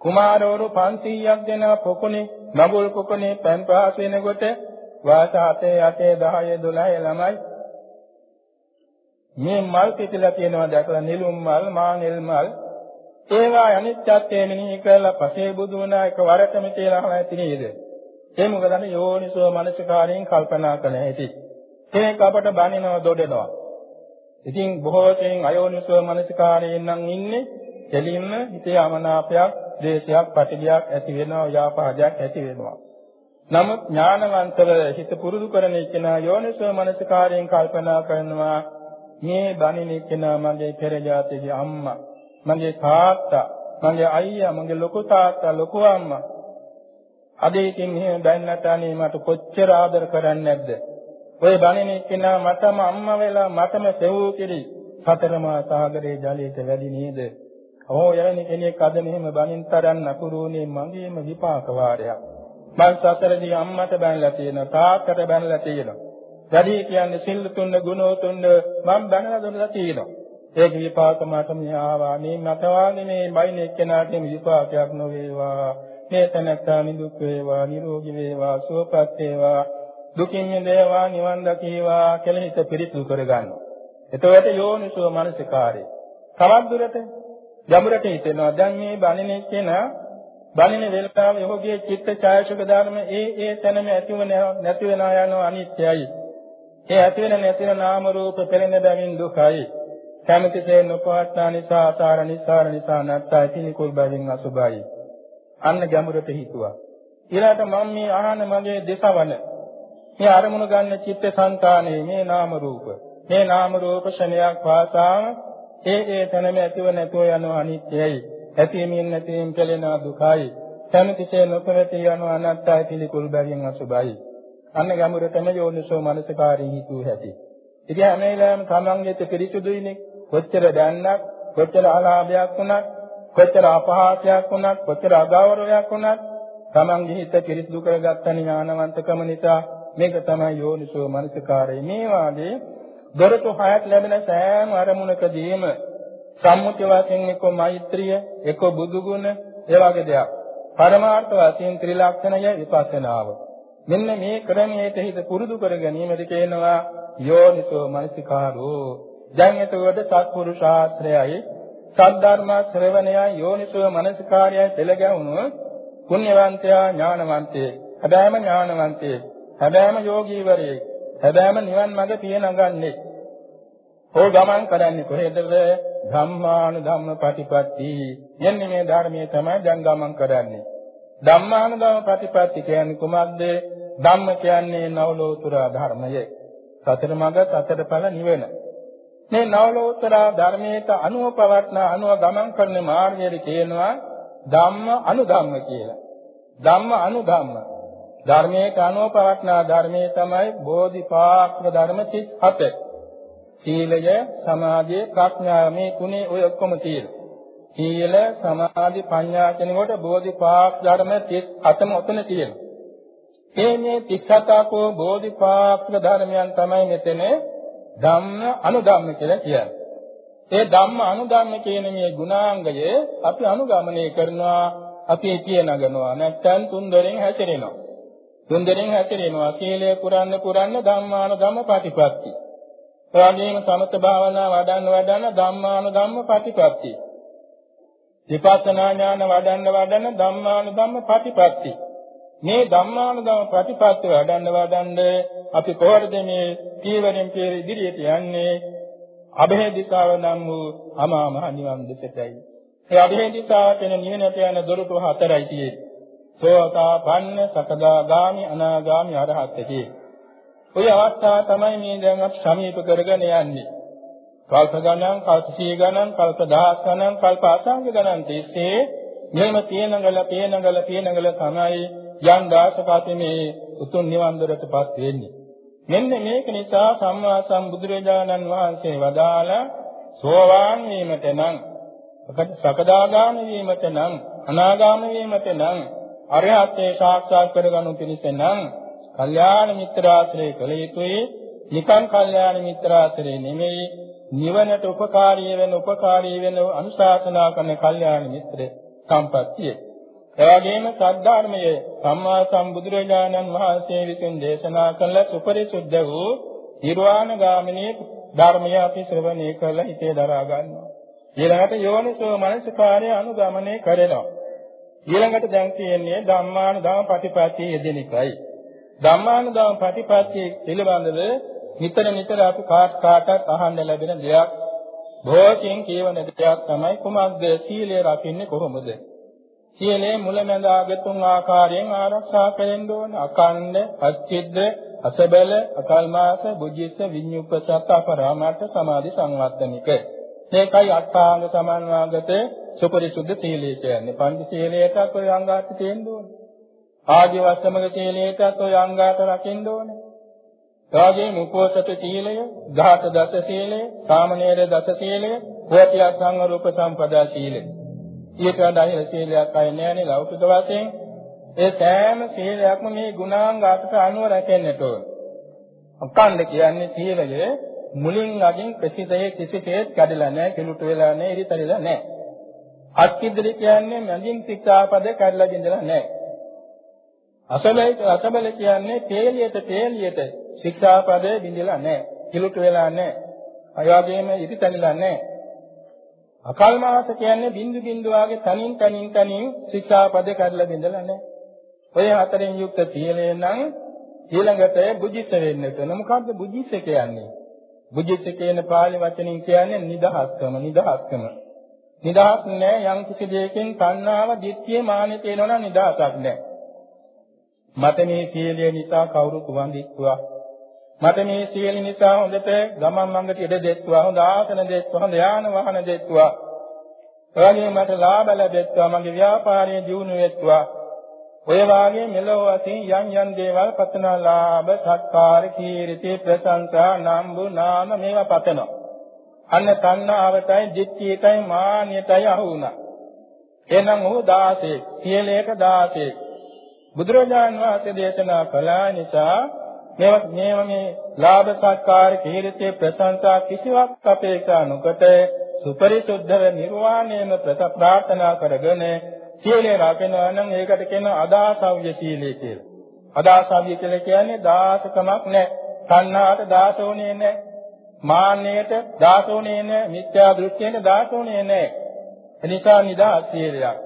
Speaker 2: කුමාරවරු 500ක් දෙනා පොකුණේ නගුල් පොකුණේ පෑන් පහස වෙනකොට වාස 7 8 10 12 ළමයි මේ මල් පිටිලා තියෙනවා දැකලා නිලුම් මල් මානෙල් මල්. ඒවා අනිත්‍යත්වය මෙනෙහි කරලා පසේ බුදු වුණා එක වරටම කියලා නැති නේද? ඒ මොකද යෝනිසෝ මනසිකාරයෙන් කල්පනා කළ හැටි කෙනෙක් අපට බනිනව දොඩනවා. ඉතින් බොහෝ සෙයින් අයෝනිසෝ මනසිකාරයෙන් නම් ඉන්නේ දෙලින්ම හිතේ අමනාපයක් ද්වේෂයක් පටිඝයක් ඇති වෙනවා ව්‍යාපාදයක් ඇති වෙනවා. නමුත් ඥානවන්තව හිත පුරුදු කරන කෙනා යෝනිසෝ මනසිකාරයෙන් කල්පනා කරනවා මේ බණින කෙනා මගේ පෙර ජාතියේ අම්මා මගේ තාත්තා මගේ අයියා මගේ ලොකු තාත්තා ලොකු අම්මා. අද ඉතින් එහෙම බැන්නට අනේ මට කොච්චර ආදර කරන්නේ නැද්ද ඔය බණින කෙනා මටම අම්මා වෙලා මටම සෙවූ කිරි සතරමා සාගරේ ජලයට වැඩි නේද? ඕ යන්නේ කෙනෙක් අද මෙහෙම බණින් තරන්න නපුරුනේ මගේම විපාක වාරයක්. මං සසරදී අම්මට බැනලා තියෙනවා තාත්තට බැනලා තියෙනවා වැඩි කියන්නේ සිල් තුන්න ගුණ තුන්න මම බැනලා දුන්නා තියෙනවා. ඒක විපාක මට මේ ආවා. මේ මට වාගේ මේ බයින එක්කෙනාට විපාකයක් නොවේවා. මේ තැනත්තා නිදුක් වේවා නිරෝගී වේවා සුවපත් වේවා. දුකින් මිදේවා නිවන් දකීවා කියලා හිත පිරිසිදු කරගන්නවා. එතකොට යෝනිසෝ මනසිකාරේ තවත් දුරට යමුරට හිතෙනවා දැන් මේ බණිනේ කෙනා බණින වෙලකාව යෝගී චිත්ත ඡායසුක ධර්ම ඒ ඒ තැනම ඇතිව නැති වෙනා යනවා අනිත්‍යයි. ඒ ඇති වෙන නැති වෙන නාම රූප පෙරෙන බැවින් දුකයි. කැමැතිසේ නොපවත්නා නිසා ආසාර නිසාර නිසා නැත්තයි පිළිකුල් බැවින් අසුභයි අන්න ගැඹුරට හිතුවා. ඊළාට මම මේ ආහන මගේ දේශවන මේ අරමුණු ගන්න චිත්ත සංතානයේ මේ නාම රූප මේ නාම රූප ශණයක් වාසාව ඒ ඒ තැනම ඇතිව නැතුව යන අනිත්‍යයි. ඇතිවීමෙන් නැතිවීම කෙලෙන දුකයි. කැමැතිසේ නොපැවති යන අනත්තයි පිළිකුල් බැවින් අසුභයි. අන්න ගැඹුරටම යෝනිසෝ මනසකාරී හිතුව හැටි. ඉතින් හැම වෙලාවෙම තමන්ගෙත් පිරිසුදුයිනේ. කොච්චර දැන්නක්, කොච්චර ආලාභයක් වුණත්, කොච්චර අපහාසයක් වුණත්, කොච්චර අගෞරවයක් වුණත් තමන්ගේ හිත පිරිසුදු කරගත්ත ඥානවන්තකම නිසා මේක තමයි යෝනිසෝ මනසකාරී. මේ වාගේ දොරටු හයක් ලැබෙන සෑම අරමුණකදීම සම්මුති වශයෙන් එක්ක මෛත්‍රිය, එක්ක බුදු ගුණ, ඒ වගේ දෙයක්. පරමාර්ථ වශයෙන් ත්‍රිලක්ෂණය විපස්සනාව. මෙන්න මේ ක්‍රමයට හිත පුරුදු කර ගැනීමද කියනවා යෝනිසෝ මනසිකාරෝ. දැන් එතකොට සත්පුරුෂ ශාස්ත්‍රයයි සද්ධර්ම ශ්‍රවණයයි යෝනිසෝ මනසිකාරයයි පෙළගැවුණු පුණ්‍යවන්තයා ඥානවන්තයෙක්. හැබැයිම ඥානවන්තයෙක්. හැබැයිම යෝගීවරයෙක්. හැබැයිම නිවන් මඟ පිය නගන්නේ. හෝ ගමන් කරන්නේ කොහෙද? ධම්මාන ධම්ම ප්‍රතිපatti. යන්නේ මේ ධර්මයේ තමයි දැන් ගමන් කරන්නේ. ධම්මාන ධම්ම ප්‍රතිපatti කියන්නේ කුමක්ද? ධම්ම කියන්නේ නවලෝතර ධර්මය. සතර මඟ සතර ඵල නිවන. මේ නවලෝතර ධර්මයට අනුව පවත්න අනුව ගමන් කරන මාර්ගය කියනවා ධම්ම අනුධම්ම කියලා. ධම්ම අනුධම්ම ධර්මයේ කනෝ පවත්නා ධර්මයේ තමයි බෝධිපාක්ෂික ධර්ම 37. සීලය, සමාධිය, ප්‍රඥාව මේ තුනේ ඔය ඔක්කොම තියෙනවා. සීල, සමාධි, ප්‍රඥා කියනකොට බෝධිපාක්ෂික ධර්ම 37ම ඔතන තියෙනවා. මේ මේ 37කෝ බෝධිපාක්ෂික ධර්මයන් තමයි මෙතන ධම්ම අනුධම්ම කියලා කියන්නේ. ඒ ධම්ම අනුධම්ම කියන මේ ගුණාංගය අපි අනුගමනය කරනවා අපි එතිය නගනවා නැත්නම් තුන් දොරෙන් හැසිරෙනවා. තුන්දෙනෙන් හැසිරෙනවා සීලය පුරන්න පුරන්න ධම්මාන ධම්ම ප්‍රතිපatti. එවැගේම සමත භාවනා වඩන්න වඩන්න ධම්මාන ධම්ම ප්‍රතිපatti. විපස්සනා ඥාන වඩන්න වඩන්න ධම්මාන ධම්ම ප්‍රතිපatti. මේ ධම්මාන ධම්ම ප්‍රතිපatti වඩන්න වඩන්න අපි කොහොමද මේ පීවරෙන් පීර ඉදිරියට යන්නේ? අභේ දිසාව නම් වූ අමා මහ නිවන් දෙසටයි. ඒ අභේ දිසාව කියන නිවනට යන දොරටු හතරයි තියෙන්නේ. සෝතාපන්න, සකදාගාමි, අනාගාමි, අරහත් කියේ. ওই අවස්ථාව තමයි මේ දැන් අපි සමීප කරගෙන යන්නේ. කල්ප ගණන්, කල්ප සී ගණන්, කල්ප දහස් ගණන්, කල්ප අසංඛ්‍ය ගණන් තිස්සේ මෙහෙම පියනගල පියනගල පියනගල තමයි යම් දාසකති මේ උතුම් නිවන් දොරටපත් වෙන්නේ. මෙන්න මේක නිසා සම්මා සම්බුදුරජාණන් වහන්සේ වදාළ සෝවාන් වීමට නම් සකදාගාම වීමට නම් අනාගාම වීමට නම් අරහත්ත්වේ සාක්ෂාත් කරගනු පිණිස නම් කල්යාණ මිත්‍රාශ්‍රය කළ යුතුයි. නිකං කල්යාණ මිත්‍රාශ්‍රය නෙමෙයි නිවනට උපකාරී වෙන උපකාරී වෙන අනුශාසනා කරන කල්යාණ මිත්‍ර සම්පත්තිය. එවැගේම සද්ධාර්මයේ සම්මා සම්බුදුරජාණන් වහන්සේ විසින් දේශනා කළ සුපරිසුද්ධ වූ නිර්වාණ ගාමිනී ධර්මය අපි ශ්‍රවණය කරලා හිතේ දරා ගන්නවා. ඊළඟට යෝනිසෝ මනසිකාර්ය අනුගමනය කරනවා. ඊළඟට දැන් තියෙන්නේ ධම්මාන ධම්ම ප්‍රතිපatti යෙදෙන එකයි. ධම්මාන ධම්ම ප්‍රතිපatti පිළිබඳව නිතර නිතර අපි කාට කාටත් අහන්න ලැබෙන දෙයක් බොහෝකින් කියවන දෙයක් තමයි කුමක්ද සීලය රකින්නේ කොහොමද? සීලේ මුලැමැද අග තුන් ආකාරයෙන් ආරක්ෂා කරෙන්න ඕන. අකණ්ඩ, අච්චිද්ද, අසබල, අකල්මාස, බුද්ධිස්ස, විඤ්ඤුප්පසත් අපරාමර්ථ සමාධි සංවත්තනික. මේකයි අට්ඨාංග සමන්වාගත සුපරිසුද්ධ සීලය කියන්නේ පංච සීලයටත් ඔය අංගාත් තියෙන්න ඕනේ. ආදි වස්සමක සීලයටත් ඔය අංගාත රකින්න ඕනේ. එවාගේම උපෝසත සීලය, ඝාත දස සීලය, සාමණේර දස සීලය, හෝතිය සංඝ රූප සම්පදා සීලය. ඊට වඩා ඉහළ සීලයක් අය නැහැනේ ලෞකික වශයෙන්. ඒ සෑම සීලයක්ම මේ ගුණාංග අටට අනුව රැකෙන්නට ඕන. අකණ්ඩ කියන්නේ සීලය මුලින් අගින් ප්‍රසිද්ධයේ කිසිසේත් කැඩලා නැහැ, කිලුට වෙලා නැහැ, ඉරිතරිලා නැහැ. අත්කිදලි කියන්නේ මැදින් සිතාපද කඩලා බින්දලා නැහැ. අසලයි අසබල කියන්නේ තේලියට තේලියට ශික්ෂාපද බින්දලා නැහැ. කිලුට වෙලා නැහැ. අයවාගේම ඉදිතනිලා නැහැ. අකල්මාස කියන්නේ බින්දු බින්දු වාගේ තනින් තනින් තනින් ශික්ෂාපද කඩලා බින්දලා නැහැ. ඔය හතරෙන් යුක්ත සීලය නම් ඊළඟට බුද්ධිස වෙන්න කරන මොකද්ද බුද්ධිස කියන්නේ? බුද්ධිස කියන පාලි වචනෙන් කියන්නේ නිදහස්කම නිදහස්කම. නිදහස් නෑ යම් කිසි දෙයකින් තණ්හාව, ditthිය, මානෙ තියෙනවා නම් නිදහසක් නෑ. මට මේ සීලය නිසා කවුරුත් වඳිත්වා මට මේ සීල නිසා හොඳට ගමන් මඟට ඉඩ දෙත්වා හොඳ ආසන දෙත්වා හොඳ යාන වාහන දෙත්වා. එවැනි මට ලාභ ලැබෙත්වා මගේ ව්‍යාපාරය දියුණු වෙත්වා. ඔය වාගේ මෙලොව වශයෙන් යම් යම් දේවල් පතන ලාභ සත්කාර කීර්ති ප්‍රශංසා නම්බු නාම මේවා පතනවා. අන්න තණ්හාවටයි ditthියටයි මාන්නයටයි අහු වුණා එහෙනම් ඔහු 16 සියලේක 16 බුදුරජාන් වහන්සේ දේශනා කළා නිසා මේවා මේවා මේ ලාභ සත්කාර කීර්තිය ප්‍රශංසා කිසිවක් අපේක්ෂා නොකොට සුපරිසුද්ධව නිර්වාණයම ප්‍රාර්ථනා කරගෙන සීලය රකිනවා නම් ඒකට කියනවා අදාසව්‍ය සීලය කියලා. අදාසව්‍ය කියලා කියන්නේ දාසකමක් නැහැ. තණ්හාට දාසෝනේ නැහැ. මාන්නයට දාසෝනේ නැහැ. මිත්‍යා දෘෂ්ටියට දාසෝනේ නැහැ. එනිසා නිදා සීලයක්.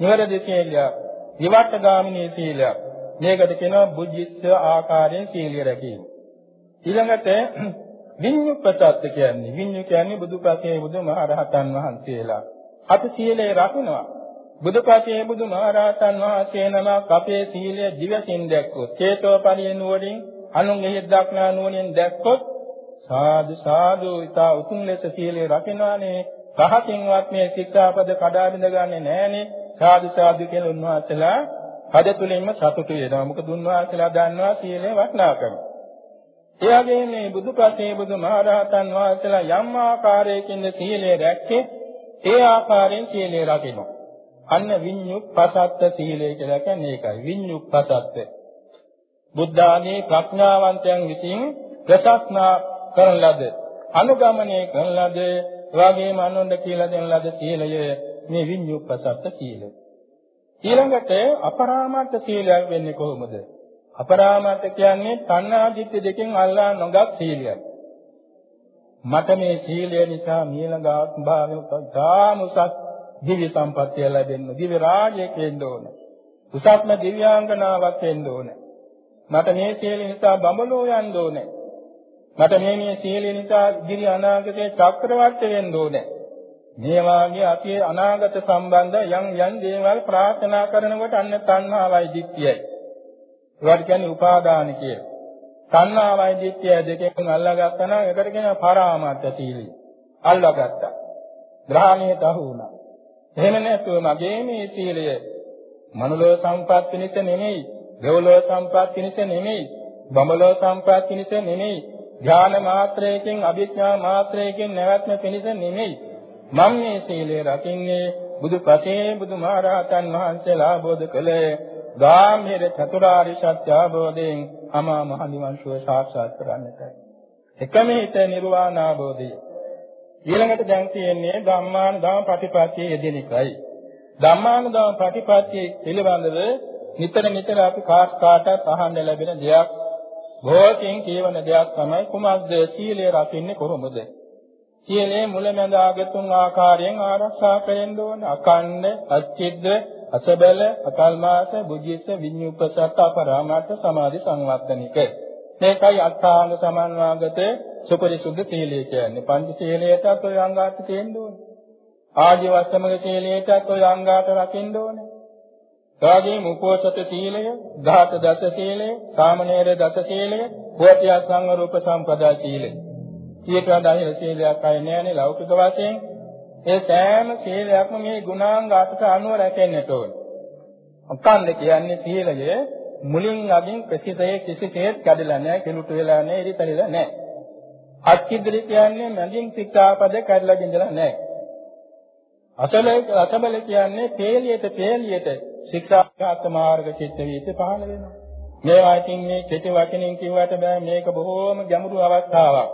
Speaker 2: නිවැරදි සීලයක්. විවට්ටගාමිනී සීලයක්. මේකට කියනවා බුද්ධිස්ස ආකාරයෙන් සීලිය රැකීම. ඊළඟට විඤ්ඤුප්පසත් කියන්නේ විඤ්ඤු කියන්නේ බුදුපසේ බුදුමහරහතන් වහන්සේලා. අපි සීලය රකින්නවා. බුදුපසේ බුදුමහරහතන් වහන්සේ නමක් අපේ සීලය දිවසින් දැක්කොත්, චේතෝපරිය නුවණින්, අනුන්ගේ දක්නා නුවණින් දැක්කොත් සාදු සාදු ඊට උතුම් ලෙස සීලය රකින්නානේ. පහකින්වත් මේ ශික්ෂාපද කඩා බිඳ ගන්නෙ නෑනේ. සාදු සාදු කියලා උන්වහන්සේලා හද තුලින්ම සතුටු වෙනවා. මොකද උන්වහන්සේලා දන්නවා සීලේ වටිනාකම. ඒ වගේම මේ බුදුපසේ බුදුමහරහතන් වහන්සේලා යම් ආකාරයකින් සීලය රැක්කේ ඒ ආකාරයෙන් සීලය රකිනවා. අන්න විඤ්ඤුප්පසත්ත සීලය කියලා කියන්නේ ඒකයි. විඤ්ඤුප්පසත්ත. බුද්ධ ආදී ප්‍රඥාවන්තයන් විසින් ප්‍රසස්නා කරන ලද අනුගමනය කරන ලද එවාගේම අනුන්ද කියලා දෙන ලද සීලය මේ විඤ්ඤුප්පසත්ත සීලය. ඊළඟට අපරාමර්ථ සීලයක් වෙන්නේ කොහොමද? අපරාමර්ථ කියන්නේ තණ්හා දිට්ඨි දෙකෙන් අල්ලා නොගත් සීලයක්. මට මේ සීලය නිසා මීළඟ ආත්ම භාවයට දාන උසස් දිව්‍ය සම්පත්තිය ලැබෙන්න, දිව්‍ය රාජ්‍යයක් වෙන්න ඕන. උසස්ම දිව්‍යාංගනාවක් වෙන්න ඕන. මට මේ සීල නිසා බඹලෝ යන්න ඕනේ. මට මේ මේ සීලය නිසා ඉදිරි අනාගතයේ චක්‍රවර්ති වෙන්න ඕනේ. මේ වාගේ අපි අනාගත සම්බන්ධ යම් යම් දේවල් ප්‍රාර්ථනා කරනකොට අන්න තණ්හාවයි දික්තියයි. ඒවට කියන්නේ උපාදාන කිය. තණ්හාවයි දික්තිය දෙකෙන් අල්ලාගත්තා නම් ඒකට කියනවා පරාමර්ථ සීලය. අල්ලාගත්තා. ග්‍රහණයට අහු වුණා. එහෙම නැතුව මගේ මේ සීලය මනුලෝ සම්පත් පිණිස නෙමෙයි, දෙව්ලෝ සම්පත් පිණිස නෙමෙයි, බඹලෝ සම්පත් පිණිස නෙමෙයි, ඥාන මාත්‍රයකින් අභිඥා මාත්‍රයකින් නැවැත්ම පිණිස නෙමෙයි. මම මේ සීලය රකින්නේ බුදු පසේ බුදු මහරහතන් වහන්සේලා ආબોධ කළේ ගාම්භීර චතුරාර්ය සත්‍ය අවබෝධයෙන් අමා මහ නිවන් සුව සාක්ෂාත් කරගන්නටයි. එකම හිත නිර්වාණ අවබෝධය. ඊළඟට දැන් තියෙන්නේ ධම්මාන ධම්ම ප්‍රතිපත්තියේ යෙදෙන එකයි. ධම්මාන ධම්ම ප්‍රතිපත්තියේ පිළිබඳව නිතර නිතර අපි කාට කාටත් අහන්න ලැබෙන දෙයක් භෝතින් කියවන දෙයක් තමයි කුමක්ද සීලය රකින්නේ කොහොමද? සීලේ මුලැමැද ආගතුන් ආකාරයෙන් ආරක්ෂා කරෙන්න ඕන. අකණ්ඩ, අච්චිද්ද, අසබල, අකල්මාස, බුද්ධිස්ස, විඤ්ඤුප්පසත් අපරාමර්ථ සමාධි සංවත්තනික. මේකයි අත්තාංග සමන්වාගත සුපරිසුද්ධ සීලය කියන්නේ. පංච සීලයටත් ඔය අංගාත් තියෙන්න ඕනේ. ආදි වස්තමක සීලයටත් ඔය අංගාත රකින්න ඕනේ. එවාගේම උපෝසත සීලය, ධාත දස සීලය, සාමණේර දස සීලය, බෝධිය සංවරූප සම්පදා සීලය. ඊට වඩා ඉහළ සීලයක් අය නෑනේ ලෞකික වශයෙන්. ඒ සෑම සීලයක්ම මේ ගුණාංග අටට අනුව රැකෙන්නට ඕන. අකන්ද කියන්නේ සීලය මුලින් අගින් කිසිසේ කිසිසේත් කැඩලා නෑ, කිලුට වෙලා නෑ, ඉරිතරිලා නෑ. අත්කිද්දලි කියන්නේ මැදින් සික්ඛාපද කැඩලා ගින්දලා නෑ. අසල අසබල කියන්නේ පේලියට පේලියට ශික්ෂාගත මාර්ග චිත්ත වීත පහළ වෙනවා. මේවා ඉතින් මේ කෙටි වචනින් කිව්වට බෑ මේක බොහෝම ගැඹුරු අවස්ථාවක්.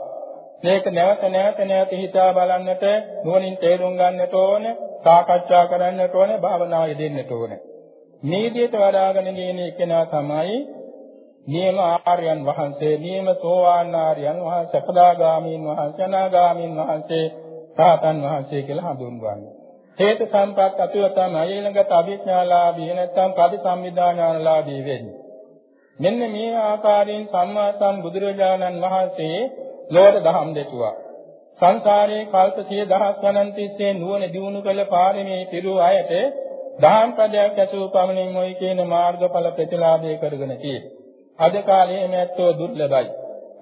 Speaker 2: මේක නැවත නැවත නැවත හිතා බලන්නට නුවණින් තේරුම් ගන්නට ඕන, සාකච්ඡා කරන්නට ඕන, භාවනාව යෙදෙන්නට ඕන. මේ විදිහට වඩාගෙන ගියන එකනා තමයි නියම ආර්යයන් වහන්සේ, නියම සෝවාන් ආර්යයන් වහන්සේ, සකදාගාමීන් වහන්සේ, අනාගාමීන් වහන්සේ, සාතන් වහන්සේ කියලා හඳුන්වන්නේ. හේතු සම්පත් අතුව තමයි ඊළඟට අභිඥාලාභී නැත්නම් පරිසම්විදානාලාභී වෙන්නේ. මෙන්න මේ ආකාරයෙන් සම්මා සම්බුදුරජාණන් වහන්සේ ලෝක දහම් දෙසුවා. සංසාරයේ කල්ප සිය දහස් ගණන් තිස්සේ නුවණ දිනු කළ පාරමී පිරු අයට දහම් පදයක් ඇසූ පමණින් මොයි කියන මාර්ගඵල ප්‍රතිලාභය කරගෙන තියෙයි. අද කාලේ මේත්තෝ දුර්ලභයි.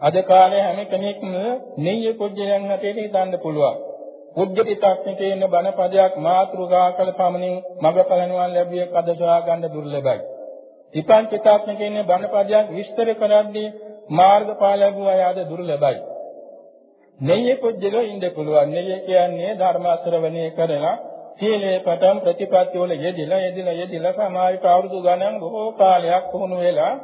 Speaker 2: අද කාලේ හැම කෙනෙක්ම නෙయ్య කුජලයන් හැටියට හිතන්න පුළුවන්. බුද්ධ පිටක්නිතේ ඉන්න බණ පදයක් මාතෘකා කළ පමණින් මඟඵල නිවන් ලැබිය කද සොයා ගන්න දුර්ලභයි. තිපං පිටක්නිතේ ඉන්න බණ පදයක් විස්තර කරද්දී මාර්ගඵල ලැබුවා යාද දුර්ලභයි. නෙයේ පුජ්‍යලෝ ඉන්න පුළුවන්. නෙයේ කියන්නේ ධර්මාශ්‍රවණය කරලා සීලේ පටන් ප්‍රතිපත්ති වල යෙදিলা යෙදিলা යෙදিলা සමායික අවුරුදු ගණන් බොහෝ කාලයක් වුණු වෙලා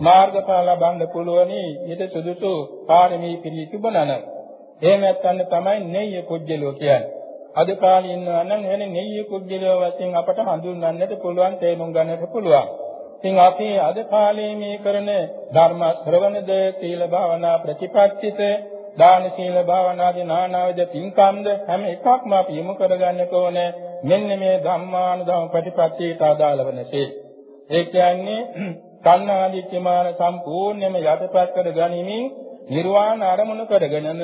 Speaker 2: මාර්ගඵල ලබන්න පුළුවනි. ඊට සුදුසු පාරමී පිළිතුබනනම් එහෙම නැත්නම් තමයි නෙය්‍ය කුජ්ජලෝ කියන්නේ. අද කාලේ ඉන්නවා නම් එවැනි නෙය්‍ය කුජ්ජලෝ වශයෙන් අපට හඳුන්වන්නට පුළුවන් තේරුම් ගන්නට පුළුවන්. ඉතින් අපි අද කාලේ මේ කරන ධර්ම ශ්‍රවණද සීල භාවනා ප්‍රතිපත්තිත දාන සීල භාවනාදී නානාවිද පින්කම්ද හැම එකක්ම අපි යොමු කරගන්නට ඕනේ. මෙන්න මේ ධම්මානුධම්ම ප්‍රතිපත්තියට අදාළ වෙනසේ. ඒ කියන්නේ කන්නාදී කිමාන සම්පූර්ණයෙන්ම යටපත් කර ගැනීමෙන් නිර්වාණ අරමුණු කරගෙනම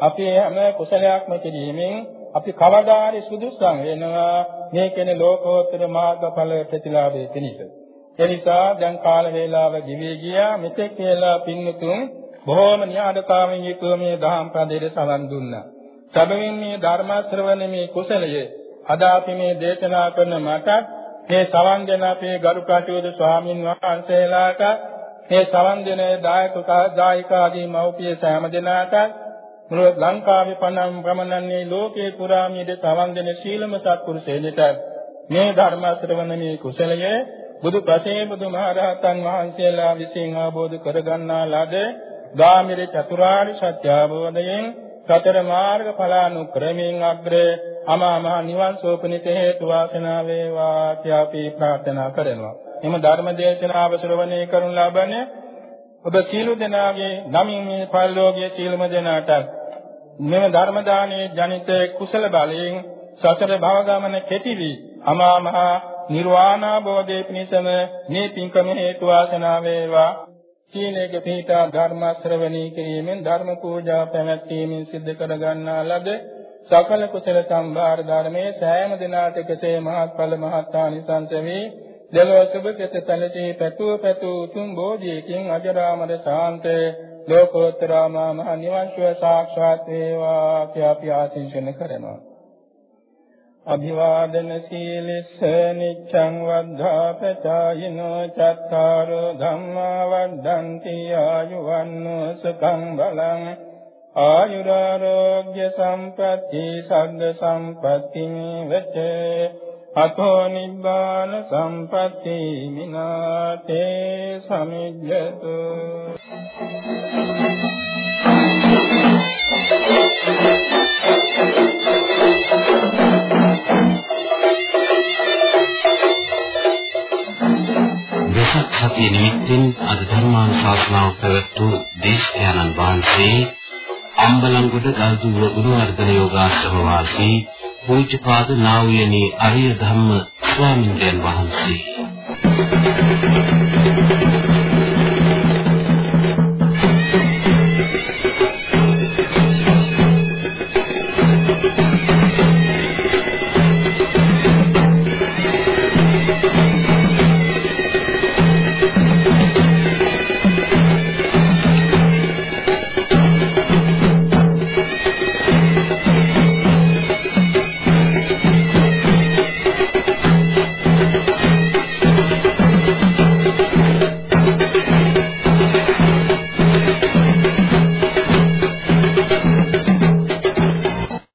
Speaker 2: අපේ හැම කුසලයක්ම කිරීමෙන් අපි කවදාරි සුදුසුම් වෙනවා මේ කෙනේ ලෝකෝත්තර මාර්ගඵල ප්‍රතිලාභයේ පිණිස. ඒ නිසා දැන් කාල වේලාව දිවි ගියා මෙතෙක් කියලා පින්තුන් බොහෝම න්‍යායකාමින් යුතුව මේ දහම් පදයේ සවන් දුන්නා. සැබවින් මේ ධර්ම ශ්‍රවණමේ කුසලය අද අපි මේ දේශනා කරන මට මේ සවන් දෙන අපේ ගරු කටයුතු ස්වාමින් වහන්සේලාට මේ සවන් දෙන දායක දායිකාදී මව්පිය සෑම දෙනාට මුළු ලංකාවේ පනම් ගමනන්නේ ලෝකේ පුරා මේ සවන් දෙන සීලම සත්පුරුෂයන්ට මේ ධර්ම ශ්‍රවණමේ කුසලය බුදු පසේ බුදු මහරහතන් වහන්සේලා විසින් ආબોධ කරගන්නා ලද ගාමිර චතුරාර්ය සත්‍ය අවබෝධයෙන් සතර මාර්ග ඵලානුක්‍රමයෙන් අග්‍රේ අමා මහ නිවන් සෝපනිත හේතු වාසනා වේවා කියලා අපි ප්‍රාර්ථනා කරනවා. එම ධර්ම දේශනාව ශ්‍රවණය කරනු ලබන ඔබ සීල දෙනාගේ නමින් මේ පරිලෝකීය සීලම දෙනාට මෙම ධර්ම දානයේ ජනිත කුසල බලයෙන් සතර භව ගමන කෙටි වී අමා මහ නිර්වාණ අවබෝධයේ පිණසම මේ පින්කම හේතු වාසනා වේවා. සීලයක පිහිටා ධර්ම ශ්‍රවණී කිරීමෙන් ධර්ම පූජා පැවැත්වීමෙන් සිද්ධ කර ගන්නා ලද සකල කුසල සම්භාර ධර්මයේ සෑම දිනාට කෙසේ මහත්ඵල මහත්ානිසංස වේ? දෙලොව සුභ සිත සැලසී පැතුව පැතුව උතුම් බෝධියකින් අජරාමර ශාන්ත ලෝකෝත්තර මහ නිවන් සුව සාක්ෂාත් වේවා කියලා අපි ආශිංසන කරනවා. අභිවාදන සීලස්ස නිච්ඡං වද්ධා පචායිනෝ චත්තාරෝ ධම්මා වද්දන්ති ආයුවන්නෝ සුඛං බලං. ආයුරාෝග්‍ය සම්පatti සග්ග සම්පatti වෙච්ච අතෝ නිබ්බාන සම්පatti මිනාතේ සමිජ්ජතු.
Speaker 3: වෙසක් සතිය නිමිත්තෙන් අද ධර්මානුශාසනාව පැවැත්වූ දේශකයන්න් වහන්සේ අම්බලන්ගොඩ ගල්දුව ගුරුවර්ධන යෝගාශ්‍රම වාසී පූජ්‍යපාද නා වූ යනි අරිය ධම්ම ස්වාමීන් වහන්සේ.